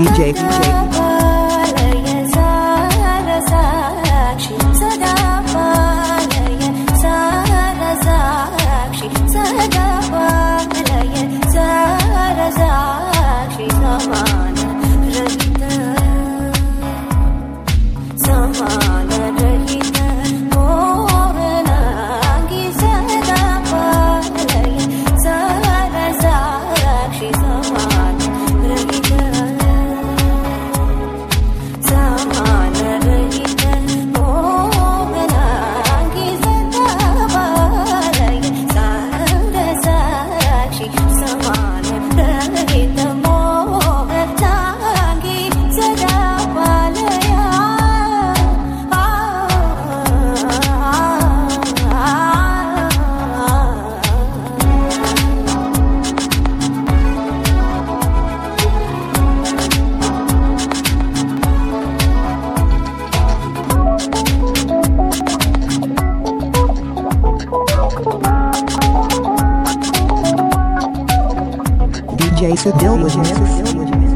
DJ DJ DJ was mix.